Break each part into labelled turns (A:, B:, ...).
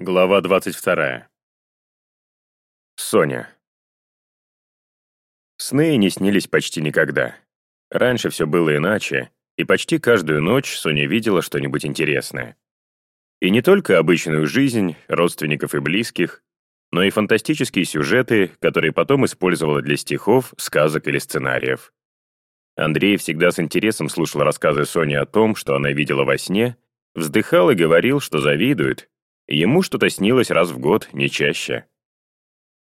A: Глава 22. Соня. Сны не снились почти никогда. Раньше все было иначе, и почти каждую ночь Соня видела что-нибудь интересное. И не только обычную жизнь, родственников и близких, но и фантастические сюжеты, которые потом использовала для стихов, сказок или сценариев. Андрей всегда с интересом слушал рассказы Сони о том, что она видела во сне, вздыхал и говорил, что завидует, Ему что-то снилось раз в год, не чаще.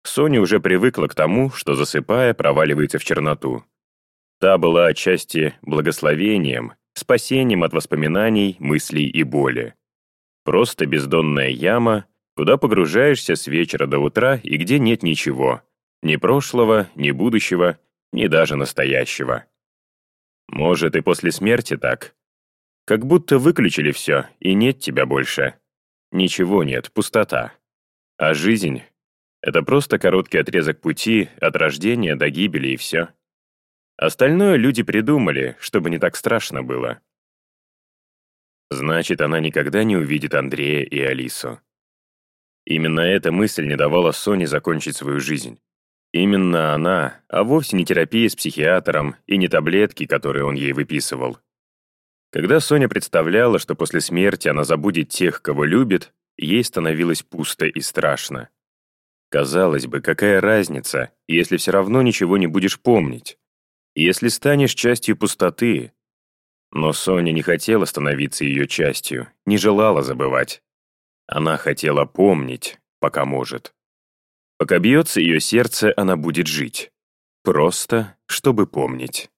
A: Соня уже привыкла к тому, что, засыпая, проваливается в черноту. Та была отчасти благословением, спасением от воспоминаний, мыслей и боли. Просто бездонная яма, куда погружаешься с вечера до утра и где нет ничего. Ни прошлого, ни будущего, ни даже настоящего. Может, и после смерти так. Как будто выключили все, и нет тебя больше. Ничего нет, пустота. А жизнь — это просто короткий отрезок пути от рождения до гибели и все. Остальное люди придумали, чтобы не так страшно было. Значит, она никогда не увидит Андрея и Алису. Именно эта мысль не давала Соне закончить свою жизнь. Именно она, а вовсе не терапия с психиатром и не таблетки, которые он ей выписывал. Когда Соня представляла, что после смерти она забудет тех, кого любит, ей становилось пусто и страшно. Казалось бы, какая разница, если все равно ничего не будешь помнить? Если станешь частью пустоты? Но Соня не хотела становиться ее частью, не желала забывать. Она хотела помнить, пока может. Пока бьется ее сердце, она будет жить. Просто, чтобы помнить.